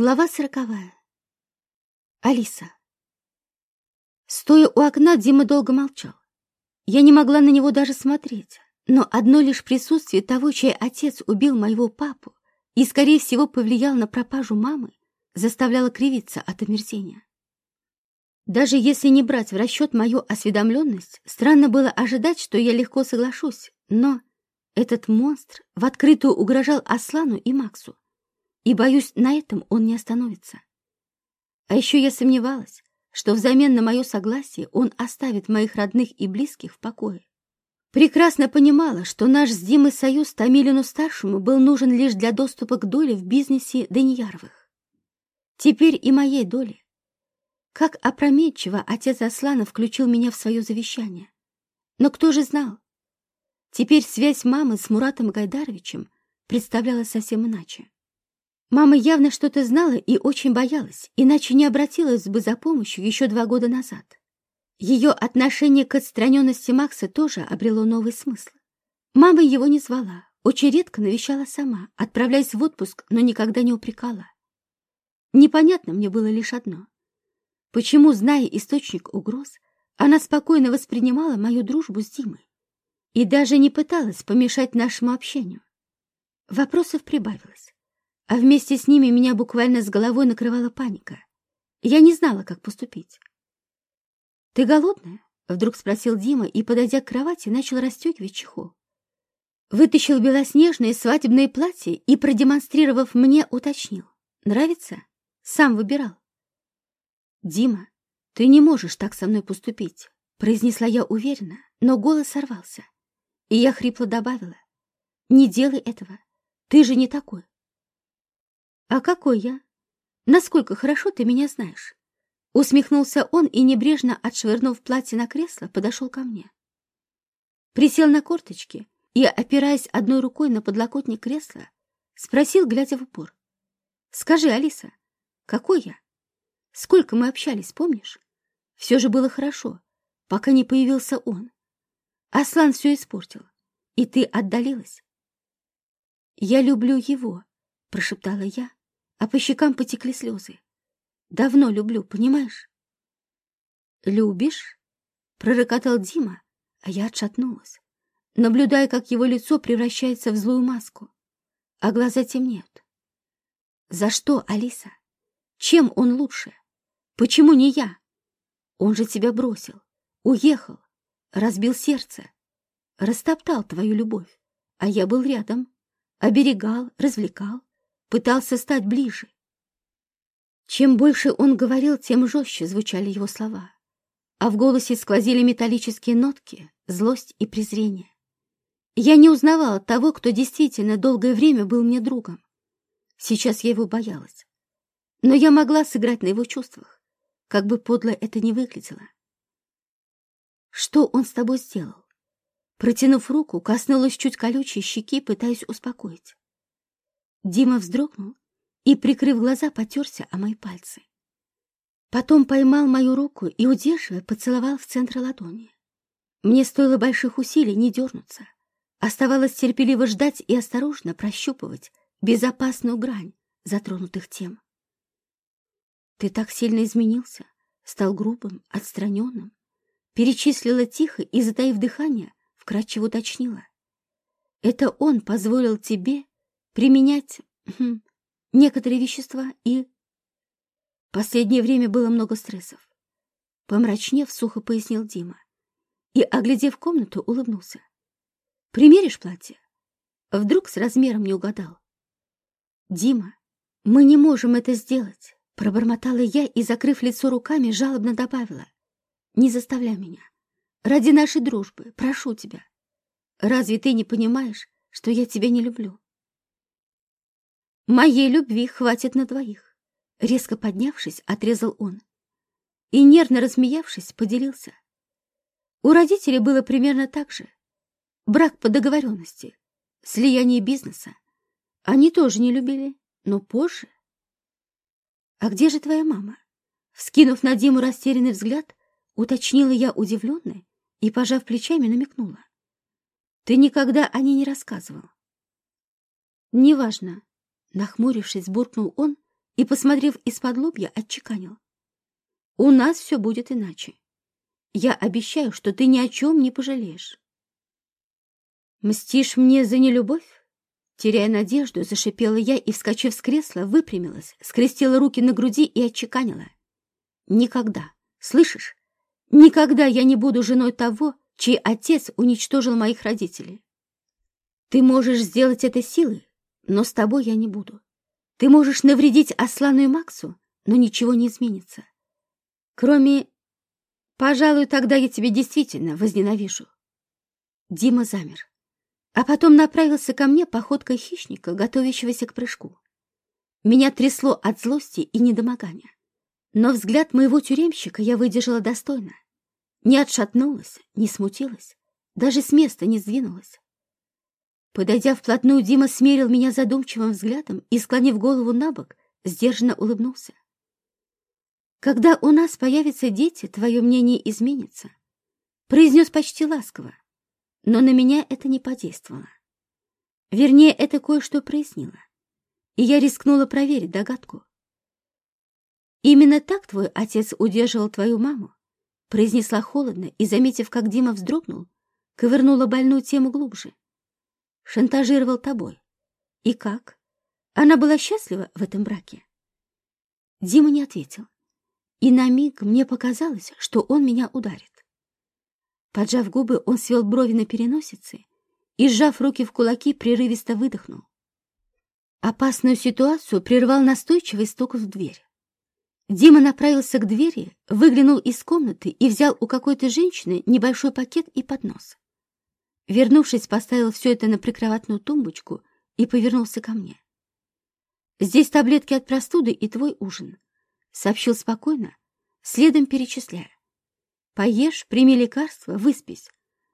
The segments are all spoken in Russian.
Глава сороковая. Алиса. Стоя у окна, Дима долго молчал. Я не могла на него даже смотреть, но одно лишь присутствие того, чей отец убил моего папу и, скорее всего, повлиял на пропажу мамы, заставляло кривиться от омерзения. Даже если не брать в расчет мою осведомленность, странно было ожидать, что я легко соглашусь, но этот монстр в открытую угрожал Аслану и Максу и, боюсь, на этом он не остановится. А еще я сомневалась, что взамен на мое согласие он оставит моих родных и близких в покое. Прекрасно понимала, что наш с Димой союз Томилину-старшему был нужен лишь для доступа к доле в бизнесе Данияровых. Теперь и моей доли. Как опрометчиво отец Аслана включил меня в свое завещание. Но кто же знал? Теперь связь мамы с Муратом Гайдаровичем представлялась совсем иначе. Мама явно что-то знала и очень боялась, иначе не обратилась бы за помощью еще два года назад. Ее отношение к отстраненности Макса тоже обрело новый смысл. Мама его не звала, очень редко навещала сама, отправляясь в отпуск, но никогда не упрекала. Непонятно мне было лишь одно. Почему, зная источник угроз, она спокойно воспринимала мою дружбу с Димой и даже не пыталась помешать нашему общению? Вопросов прибавилось а вместе с ними меня буквально с головой накрывала паника. Я не знала, как поступить. «Ты голодная?» — вдруг спросил Дима и, подойдя к кровати, начал расстегивать чехол. Вытащил белоснежное свадебное платье и, продемонстрировав мне, уточнил. «Нравится?» Сам выбирал. «Дима, ты не можешь так со мной поступить», — произнесла я уверенно, но голос сорвался. И я хрипло добавила. «Не делай этого. Ты же не такой. «А какой я? Насколько хорошо ты меня знаешь?» Усмехнулся он и, небрежно отшвырнув платье на кресло, подошел ко мне. Присел на корточки и, опираясь одной рукой на подлокотник кресла, спросил, глядя в упор. «Скажи, Алиса, какой я? Сколько мы общались, помнишь? Все же было хорошо, пока не появился он. Аслан все испортил, и ты отдалилась». «Я люблю его», — прошептала я, а по щекам потекли слезы. Давно люблю, понимаешь? «Любишь?» — пророкотал Дима, а я отшатнулась, наблюдая, как его лицо превращается в злую маску, а глаза темнеют. «За что, Алиса? Чем он лучше? Почему не я? Он же тебя бросил, уехал, разбил сердце, растоптал твою любовь, а я был рядом, оберегал, развлекал, пытался стать ближе. Чем больше он говорил, тем жестче звучали его слова, а в голосе сквозили металлические нотки, злость и презрение. Я не узнавала того, кто действительно долгое время был мне другом. Сейчас я его боялась. Но я могла сыграть на его чувствах, как бы подло это ни выглядело. Что он с тобой сделал? Протянув руку, коснулась чуть колючей щеки, пытаясь успокоить. Дима вздрогнул и, прикрыв глаза, потерся о мои пальцы. Потом поймал мою руку и, удерживая, поцеловал в центр ладони. Мне стоило больших усилий не дернуться. Оставалось терпеливо ждать и осторожно прощупывать безопасную грань затронутых тем. Ты так сильно изменился, стал грубым, отстраненным. Перечислила тихо и, затаив дыхание, вкратчиво уточнила. Это он позволил тебе применять некоторые вещества и... Последнее время было много стрессов. Помрачнев, сухо пояснил Дима и, оглядев комнату, улыбнулся. «Примеришь платье?» Вдруг с размером не угадал. «Дима, мы не можем это сделать», — пробормотала я и, закрыв лицо руками, жалобно добавила. «Не заставляй меня. Ради нашей дружбы, прошу тебя. Разве ты не понимаешь, что я тебя не люблю?» Моей любви хватит на двоих. Резко поднявшись, отрезал он. И, нервно рассмеявшись, поделился. У родителей было примерно так же. Брак по договоренности, слияние бизнеса. Они тоже не любили, но позже. «А где же твоя мама?» Вскинув на Диму растерянный взгляд, уточнила я удивленная и, пожав плечами, намекнула. «Ты никогда о ней не рассказывал». «Неважно», Нахмурившись, буркнул он и, посмотрев из-под лобья, отчеканил. «У нас все будет иначе. Я обещаю, что ты ни о чем не пожалеешь». «Мстишь мне за нелюбовь?» Теряя надежду, зашипела я и, вскочив с кресла, выпрямилась, скрестила руки на груди и отчеканила. «Никогда, слышишь? Никогда я не буду женой того, чей отец уничтожил моих родителей. Ты можешь сделать это силой, но с тобой я не буду. Ты можешь навредить Аслану и Максу, но ничего не изменится. Кроме... Пожалуй, тогда я тебя действительно возненавижу. Дима замер, а потом направился ко мне походкой хищника, готовящегося к прыжку. Меня трясло от злости и недомогания. Но взгляд моего тюремщика я выдержала достойно. Не отшатнулась, не смутилась, даже с места не сдвинулась. Подойдя вплотную, Дима смерил меня задумчивым взглядом и, склонив голову на бок, сдержанно улыбнулся. «Когда у нас появятся дети, твое мнение изменится», — произнес почти ласково, но на меня это не подействовало. Вернее, это кое-что прояснило, и я рискнула проверить догадку. «Именно так твой отец удерживал твою маму?» произнесла холодно и, заметив, как Дима вздрогнул, ковырнула больную тему глубже. «Шантажировал тобой. И как? Она была счастлива в этом браке?» Дима не ответил, и на миг мне показалось, что он меня ударит. Поджав губы, он свел брови на переносице и, сжав руки в кулаки, прерывисто выдохнул. Опасную ситуацию прервал настойчивый стук в дверь. Дима направился к двери, выглянул из комнаты и взял у какой-то женщины небольшой пакет и поднос. Вернувшись, поставил все это на прикроватную тумбочку и повернулся ко мне. «Здесь таблетки от простуды и твой ужин», — сообщил спокойно, следом перечисляя. «Поешь, прими лекарство, выспись,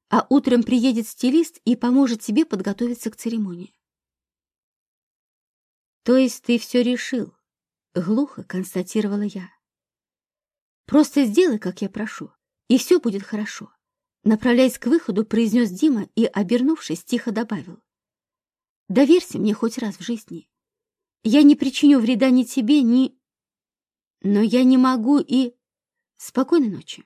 а утром приедет стилист и поможет тебе подготовиться к церемонии». «То есть ты все решил?» Глухо констатировала я. «Просто сделай, как я прошу, и все будет хорошо», направляясь к выходу, произнес Дима и, обернувшись, тихо добавил. «Доверься мне хоть раз в жизни. Я не причиню вреда ни тебе, ни... Но я не могу и... Спокойной ночи».